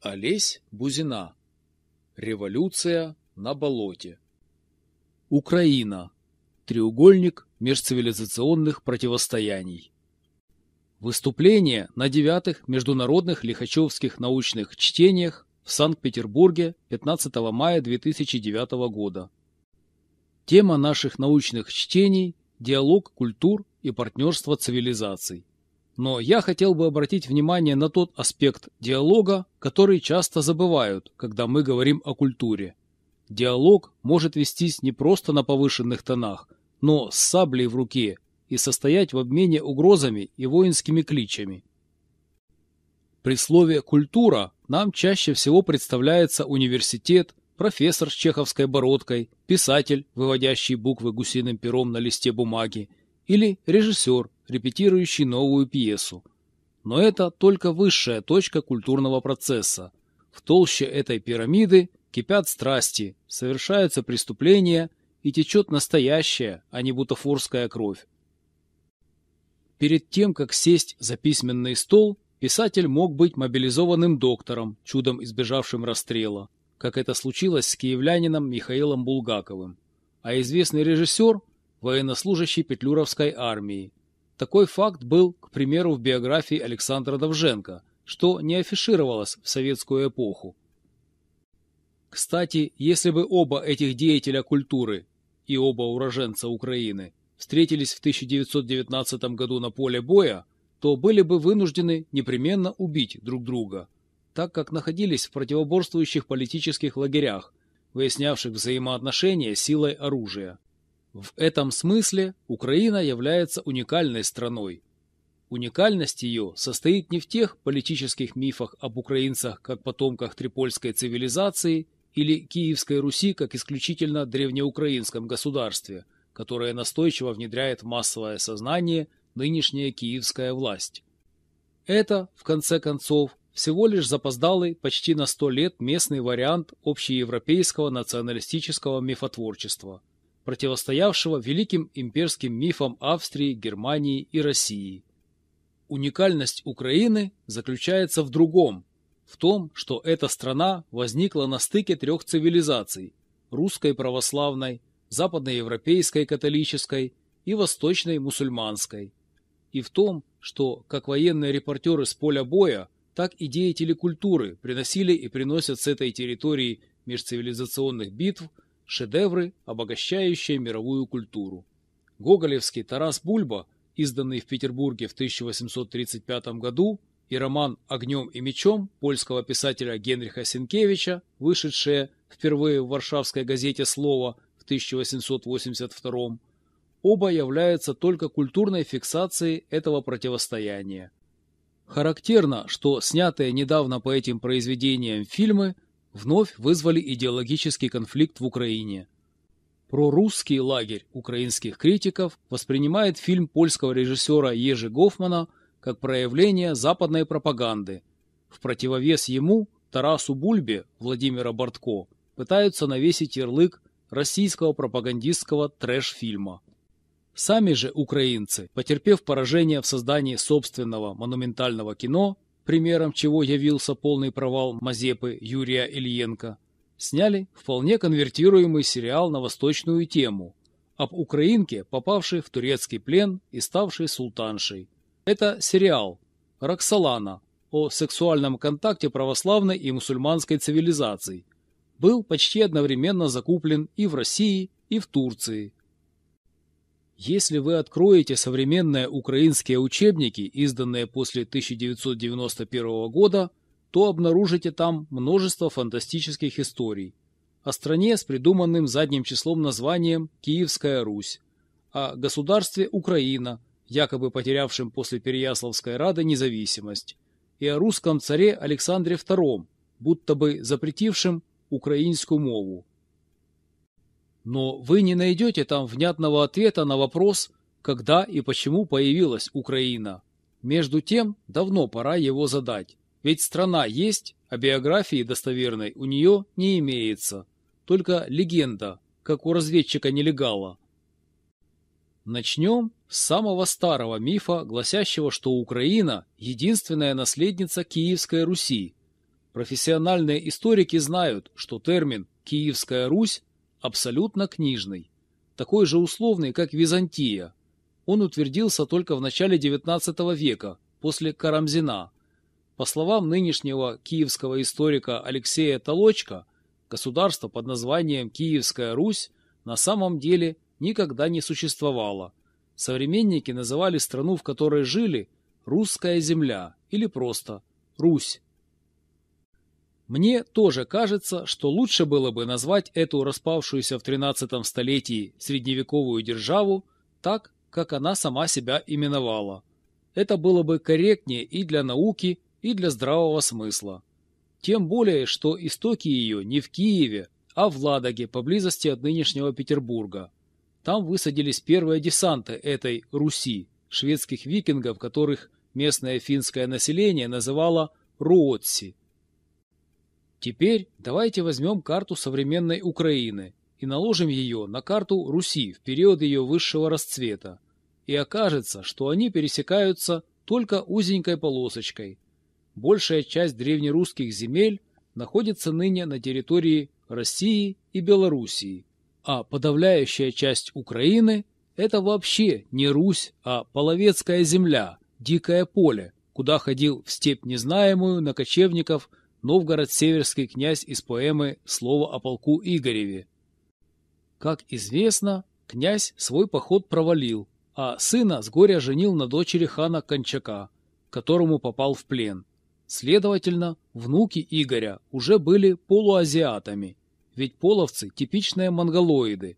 Олесь Бузина. Революция на болоте. Украина. Треугольник межцивилизационных противостояний. Выступление на девятых международных лихачевских научных чтениях в Санкт-Петербурге 15 мая 2009 года. Тема наших научных чтений – диалог культур и партнерство цивилизаций. Но я хотел бы обратить внимание на тот аспект диалога, который часто забывают, когда мы говорим о культуре. Диалог может вестись не просто на повышенных тонах, но с саблей в руке и состоять в обмене угрозами и воинскими кличами. При слове «культура» нам чаще всего представляется университет, профессор с чеховской бородкой, писатель, выводящий буквы гусиным пером на листе бумаги, или режиссер, репетирующий новую пьесу. Но это только высшая точка культурного процесса. В толще этой пирамиды кипят страсти, совершаются преступления и течет настоящая, а не бутафорская кровь. Перед тем, как сесть за письменный стол, писатель мог быть мобилизованным доктором, чудом избежавшим расстрела, как это случилось с киевлянином Михаилом Булгаковым, а известный режиссер – военнослужащий Петлюровской армии. Такой факт был, к примеру, в биографии Александра Довженко, что не афишировалось в советскую эпоху. Кстати, если бы оба этих деятеля культуры и оба уроженца Украины встретились в 1919 году на поле боя, то были бы вынуждены непременно убить друг друга, так как находились в противоборствующих политических лагерях, выяснявших взаимоотношения силой оружия. В этом смысле Украина является уникальной страной. Уникальность ее состоит не в тех политических мифах об украинцах как потомках трипольской цивилизации или Киевской Руси как исключительно древнеукраинском государстве – которое настойчиво внедряет в массовое сознание нынешняя киевская власть. Это, в конце концов, всего лишь запоздалый почти на сто лет местный вариант общеевропейского националистического мифотворчества, противостоявшего великим имперским мифам Австрии, Германии и России. Уникальность Украины заключается в другом, в том, что эта страна возникла на стыке трех цивилизаций – русской православной, западноевропейской католической и восточной мусульманской. И в том, что как военные репортеры с поля боя, так и деятели культуры приносили и приносят с этой территории межцивилизационных битв шедевры, обогащающие мировую культуру. Гоголевский Тарас Бульба, изданный в Петербурге в 1835 году, и роман «Огнем и мечом» польского писателя Генриха Сенкевича, вышедшие впервые в варшавской газете «Слово» 1882 оба являются только культурной фиксацией этого противостояния. Характерно, что снятые недавно по этим произведениям фильмы вновь вызвали идеологический конфликт в Украине. Прорусский лагерь украинских критиков воспринимает фильм польского режиссера Ежи Гофмана как проявление западной пропаганды. В противовес ему Тарасу Бульбе Владимира Бортко пытаются навесить ярлык российского пропагандистского трэш-фильма. Сами же украинцы, потерпев поражение в создании собственного монументального кино, примером чего явился полный провал Мазепы Юрия Ильенко, сняли вполне конвертируемый сериал на восточную тему об украинке, попавшей в турецкий плен и ставшей султаншей. Это сериал «Роксолана» о сексуальном контакте православной и мусульманской цивилизаций, был почти одновременно закуплен и в России, и в Турции. Если вы откроете современные украинские учебники, изданные после 1991 года, то обнаружите там множество фантастических историй о стране с придуманным задним числом названием «Киевская Русь», о государстве Украина, якобы потерявшем после Переяславской Рады независимость, и о русском царе Александре II, будто бы запретившем украинскую мову. Но вы не найдете там внятного ответа на вопрос, когда и почему появилась Украина. Между тем, давно пора его задать. Ведь страна есть, а биографии достоверной у нее не имеется. Только легенда, как у разведчика-нелегала. Начнем с самого старого мифа, гласящего, что Украина – единственная наследница Киевской Руси, Профессиональные историки знают, что термин «Киевская Русь» абсолютно книжный, такой же условный, как Византия. Он утвердился только в начале XIX века, после Карамзина. По словам нынешнего киевского историка Алексея Толочка, государство под названием Киевская Русь на самом деле никогда не существовало. Современники называли страну, в которой жили, «русская земля» или просто «Русь». Мне тоже кажется, что лучше было бы назвать эту распавшуюся в XIII столетии средневековую державу так, как она сама себя именовала. Это было бы корректнее и для науки, и для здравого смысла. Тем более, что истоки ее не в Киеве, а в Ладоге, поблизости от нынешнего Петербурга. Там высадились первые десанты этой Руси, шведских викингов, которых местное финское население называло Руотси. Теперь давайте возьмем карту современной Украины и наложим ее на карту Руси в период ее высшего расцвета. И окажется, что они пересекаются только узенькой полосочкой. Большая часть древнерусских земель находится ныне на территории России и Белоруссии, а подавляющая часть Украины – это вообще не Русь, а половецкая земля, дикое поле, куда ходил в степь незнаемую на кочевников Новгород-Северский князь из поэмы «Слово о полку Игореве». Как известно, князь свой поход провалил, а сына с горя женил на дочери хана Кончака, которому попал в плен. Следовательно, внуки Игоря уже были полуазиатами, ведь половцы – типичные монголоиды.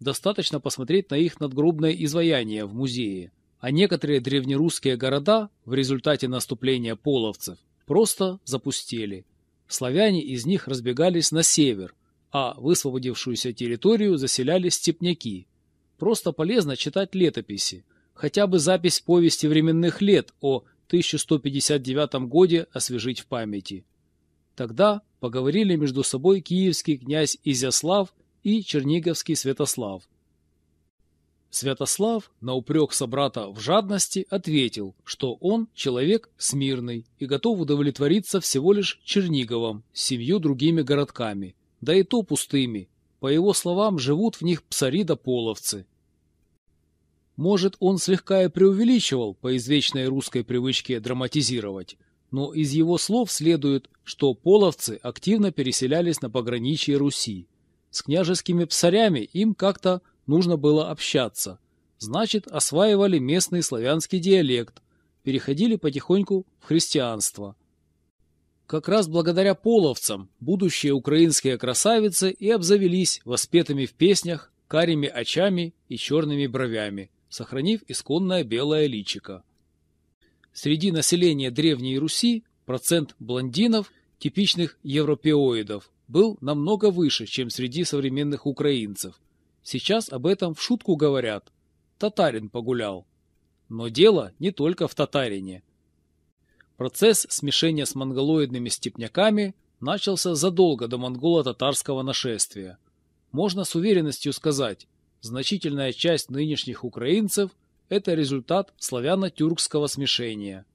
Достаточно посмотреть на их надгробное изваяние в музее. А некоторые древнерусские города в результате наступления половцев просто запустели. Славяне из них разбегались на север, а высвободившуюся территорию заселяли степняки. Просто полезно читать летописи, хотя бы запись повести временных лет о 1159 годе освежить в памяти. Тогда поговорили между собой киевский князь Изяслав и черниговский Святослав. Святослав на упрек собрата в жадности ответил, что он человек смирный и готов удовлетвориться всего лишь Черниговом семью другими городками, да и то пустыми. По его словам, живут в них псари да половцы. Может, он слегка и преувеличивал по извечной русской привычке драматизировать, но из его слов следует, что половцы активно переселялись на пограничье Руси. С княжескими псарями им как-то нужно было общаться. Значит, осваивали местный славянский диалект, переходили потихоньку в христианство. Как раз благодаря половцам будущие украинские красавицы и обзавелись воспетыми в песнях карими очами и черными бровями, сохранив исконное белое личико. Среди населения Древней Руси процент блондинов, типичных европеоидов, был намного выше, чем среди современных украинцев. Сейчас об этом в шутку говорят. Татарин погулял. Но дело не только в татарине. Процесс смешения с монголоидными степняками начался задолго до монголо-татарского нашествия. Можно с уверенностью сказать, значительная часть нынешних украинцев – это результат славяно-тюркского смешения.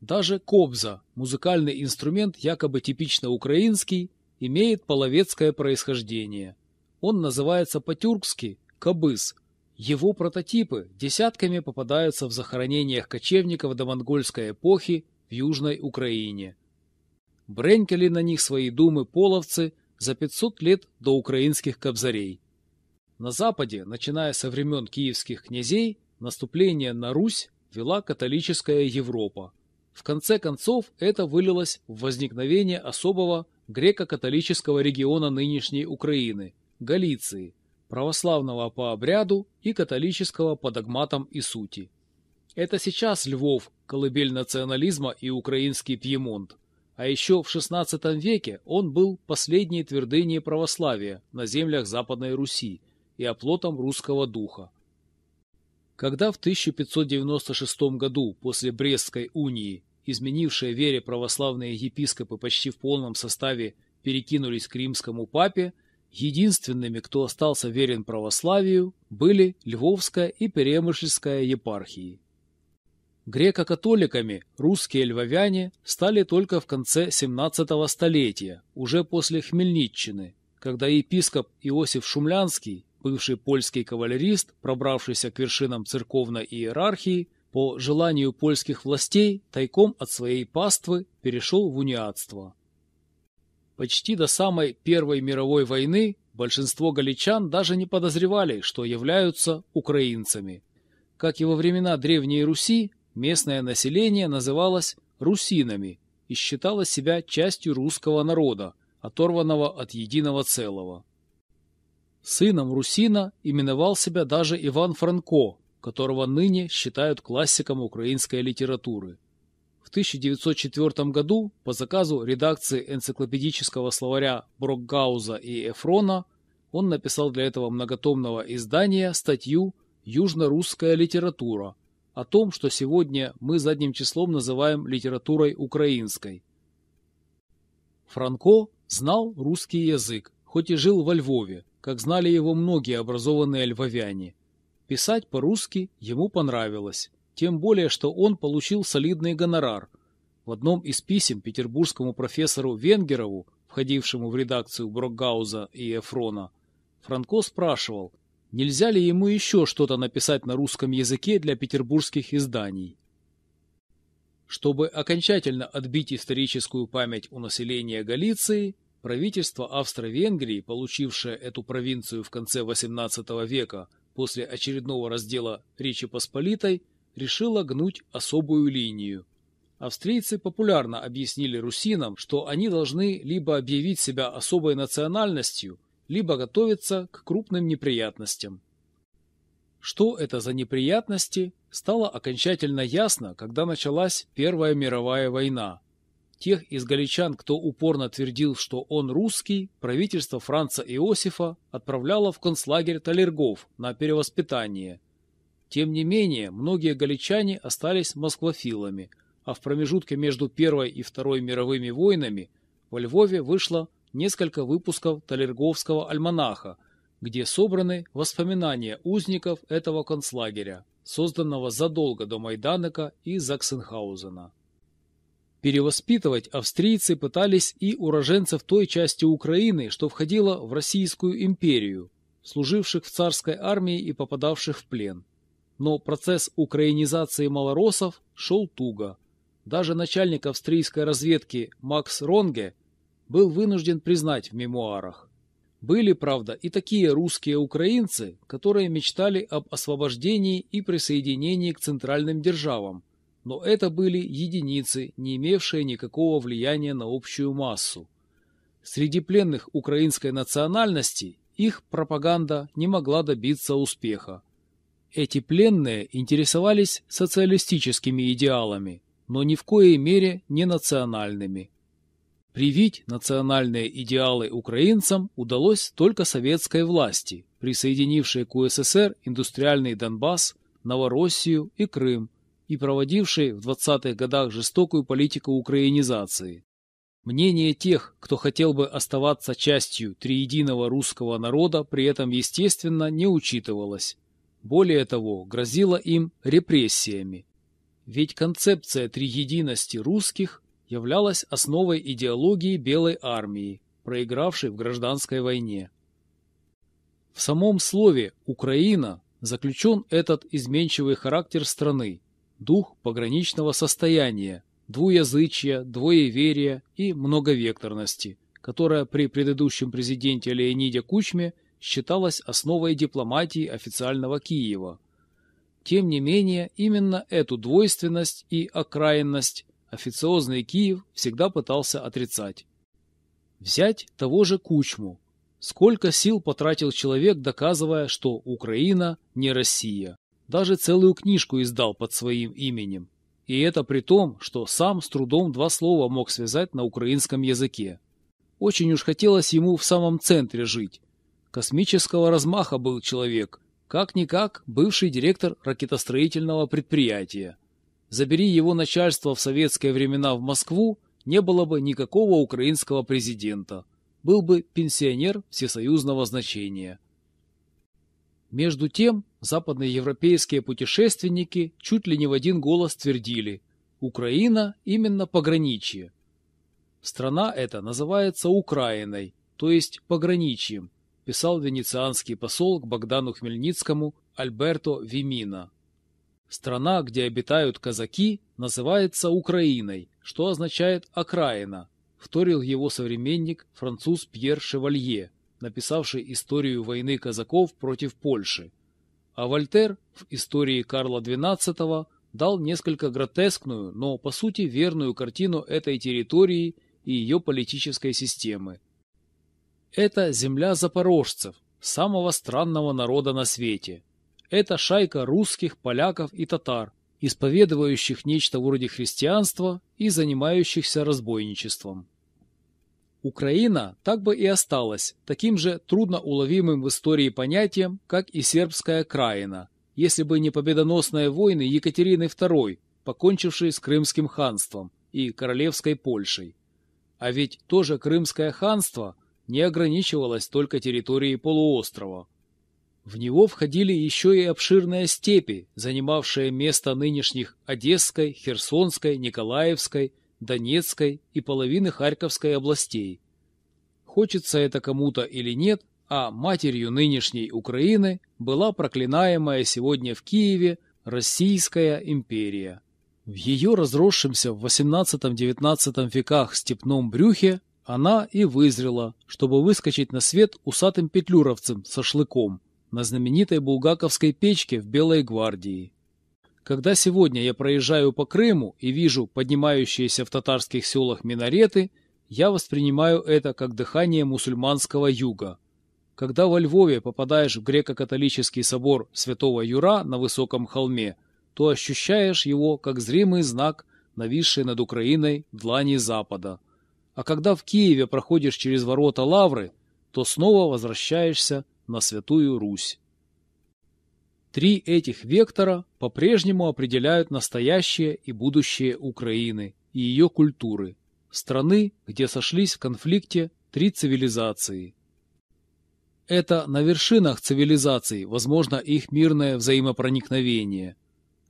Даже кобза, музыкальный инструмент якобы типично украинский, имеет половецкое происхождение – он называется по-тюркски «кабыс». Его прототипы десятками попадаются в захоронениях кочевников до монгольской эпохи в Южной Украине. Бренькали на них свои думы половцы за 500 лет до украинских кобзарей. На Западе, начиная со времен киевских князей, наступление на Русь вела католическая Европа. В конце концов это вылилось в возникновение особого греко-католического региона нынешней Украины – Галиции, православного по обряду и католического по догматам и сути. Это сейчас Львов, колыбель национализма и украинский Пьемонт. А еще в XVI веке он был последней твердыней православия на землях Западной Руси и оплотом русского духа. Когда в 1596 году после Брестской унии изменившие вере православные епископы почти в полном составе перекинулись к римскому папе, Единственными, кто остался верен православию, были Львовская и Перемышльская епархии. Греко-католиками русские львовяне стали только в конце 17 столетия, уже после Хмельниччины, когда епископ Иосиф Шумлянский, бывший польский кавалерист, пробравшийся к вершинам церковной иерархии, по желанию польских властей тайком от своей паствы перешел в униатство. Почти до самой Первой мировой войны большинство галичан даже не подозревали, что являются украинцами. Как и во времена Древней Руси, местное население называлось русинами и считало себя частью русского народа, оторванного от единого целого. Сыном русина именовал себя даже Иван Франко, которого ныне считают классиком украинской литературы. В 1904 году по заказу редакции энциклопедического словаря Брокгауза и Эфрона он написал для этого многотомного издания статью «Южно-русская литература», о том, что сегодня мы задним числом называем литературой украинской. Франко знал русский язык, хоть и жил во Львове, как знали его многие образованные львовяне. Писать по-русски ему понравилось, тем более, что он получил солидный гонорар. В одном из писем петербургскому профессору Венгерову, входившему в редакцию Брокгауза и Эфрона, Франко спрашивал – Нельзя ли ему еще что-то написать на русском языке для петербургских изданий? Чтобы окончательно отбить историческую память у населения Галиции, правительство Австро-Венгрии, получившее эту провинцию в конце XVIII века после очередного раздела Речи Посполитой, решило гнуть особую линию. Австрийцы популярно объяснили русинам, что они должны либо объявить себя особой национальностью, либо готовиться к крупным неприятностям. Что это за неприятности, стало окончательно ясно, когда началась Первая мировая война. Тех из галичан, кто упорно твердил, что он русский, правительство Франца Иосифа отправляло в концлагерь Талергов на перевоспитание. Тем не менее, многие галичане остались москвофилами, а в промежутке между Первой и Второй мировыми войнами во Львове вышло несколько выпусков Талерговского альманаха, где собраны воспоминания узников этого концлагеря, созданного задолго до Майданека и Заксенхаузена. Перевоспитывать австрийцы пытались и уроженцев той части Украины, что входила в Российскую империю, служивших в царской армии и попадавших в плен. Но процесс украинизации малоросов шел туго. Даже начальник австрийской разведки Макс Ронге – был вынужден признать в мемуарах. Были, правда, и такие русские украинцы, которые мечтали об освобождении и присоединении к центральным державам, но это были единицы, не имевшие никакого влияния на общую массу. Среди пленных украинской национальности их пропаганда не могла добиться успеха. Эти пленные интересовались социалистическими идеалами, но ни в коей мере не национальными. Привить национальные идеалы украинцам удалось только советской власти, присоединившей к УССР индустриальный Донбасс, Новороссию и Крым и проводившей в 20-х годах жестокую политику украинизации. Мнение тех, кто хотел бы оставаться частью триединого русского народа, при этом, естественно, не учитывалось. Более того, грозило им репрессиями. Ведь концепция триединости русских являлась основой идеологии Белой армии, проигравшей в гражданской войне. В самом слове «Украина» заключен этот изменчивый характер страны, дух пограничного состояния, двуязычия, двоеверия и многовекторности, которая при предыдущем президенте Леониде Кучме считалась основой дипломатии официального Киева. Тем не менее, именно эту двойственность и окраинность официозный Киев всегда пытался отрицать. Взять того же Кучму. Сколько сил потратил человек, доказывая, что Украина не Россия. Даже целую книжку издал под своим именем. И это при том, что сам с трудом два слова мог связать на украинском языке. Очень уж хотелось ему в самом центре жить. Космического размаха был человек, как-никак бывший директор ракетостроительного предприятия. Забери его начальство в советские времена в Москву, не было бы никакого украинского президента. Был бы пенсионер всесоюзного значения. Между тем, западноевропейские путешественники чуть ли не в один голос твердили «Украина именно пограничье». Страна эта называется Украиной, то есть пограничьем, писал венецианский посол к Богдану Хмельницкому Альберто Вимина. Страна, где обитают казаки, называется Украиной, что означает «окраина», вторил его современник француз Пьер Шевалье, написавший историю войны казаков против Польши. А Вольтер в истории Карла XII дал несколько гротескную, но по сути верную картину этой территории и ее политической системы. Это земля запорожцев, самого странного народа на свете. Это шайка русских, поляков и татар, исповедующих нечто вроде христианства и занимающихся разбойничеством. Украина так бы и осталась таким же трудноуловимым в истории понятием, как и сербская краина, если бы не победоносные войны Екатерины II, покончившей с Крымским ханством и Королевской Польшей. А ведь тоже Крымское ханство не ограничивалось только территорией полуострова. В него входили еще и обширные степи, занимавшие место нынешних Одесской, Херсонской, Николаевской, Донецкой и половины Харьковской областей. Хочется это кому-то или нет, а матерью нынешней Украины была проклинаемая сегодня в Киеве Российская империя. В ее разросшемся в XVIII-XIX веках степном брюхе она и вызрела, чтобы выскочить на свет усатым петлюровцем со шлыком на знаменитой булгаковской печке в Белой гвардии. Когда сегодня я проезжаю по Крыму и вижу поднимающиеся в татарских селах минареты, я воспринимаю это как дыхание мусульманского юга. Когда во Львове попадаешь в греко-католический собор Святого Юра на высоком холме, то ощущаешь его как зримый знак, нависший над Украиной длани Запада. А когда в Киеве проходишь через ворота Лавры, то снова возвращаешься на Святую Русь. Три этих вектора по-прежнему определяют настоящее и будущее Украины и ее культуры, страны, где сошлись в конфликте три цивилизации. Это на вершинах цивилизаций возможно их мирное взаимопроникновение.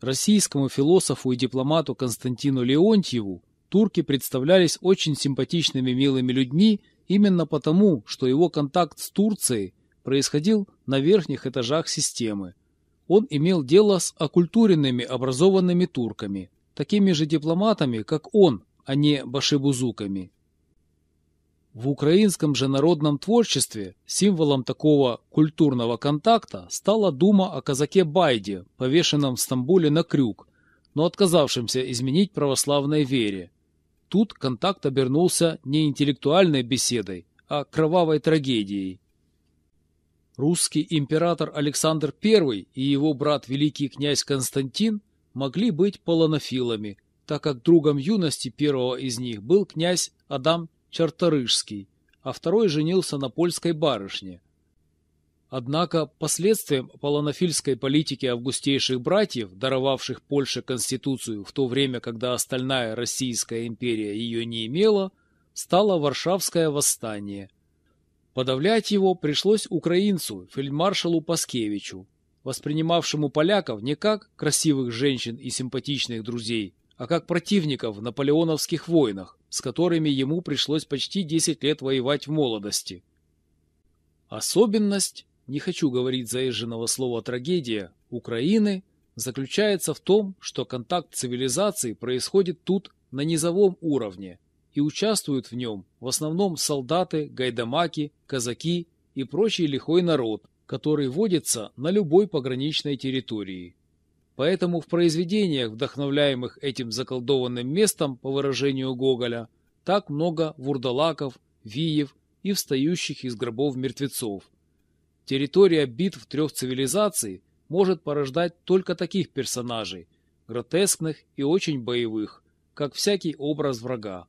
Российскому философу и дипломату Константину Леонтьеву турки представлялись очень симпатичными милыми людьми именно потому, что его контакт с Турцией происходил на верхних этажах системы – он имел дело с окультуренными образованными турками, такими же дипломатами, как он, а не башибузуками. В украинском же народном творчестве символом такого культурного контакта стала дума о казаке Байде, повешенном в Стамбуле на крюк, но отказавшемся изменить православной вере. Тут контакт обернулся не интеллектуальной беседой, а кровавой трагедией. Русский император Александр I и его брат великий князь Константин могли быть полонофилами, так как другом юности первого из них был князь Адам Чарторыжский, а второй женился на польской барышне. Однако последствием полонофильской политики августейших братьев, даровавших Польше конституцию в то время, когда остальная Российская империя ее не имела, стало Варшавское восстание – Подавлять его пришлось украинцу, фельдмаршалу Паскевичу, воспринимавшему поляков не как красивых женщин и симпатичных друзей, а как противников в наполеоновских войнах, с которыми ему пришлось почти 10 лет воевать в молодости. Особенность, не хочу говорить заезженного слова «трагедия», Украины заключается в том, что контакт цивилизаций происходит тут на низовом уровне, и участвуют в нем в основном солдаты, гайдамаки, казаки и прочий лихой народ, который водится на любой пограничной территории. Поэтому в произведениях, вдохновляемых этим заколдованным местом, по выражению Гоголя, так много вурдалаков, виев и встающих из гробов мертвецов. Территория битв трех цивилизаций может порождать только таких персонажей, гротескных и очень боевых, как всякий образ врага.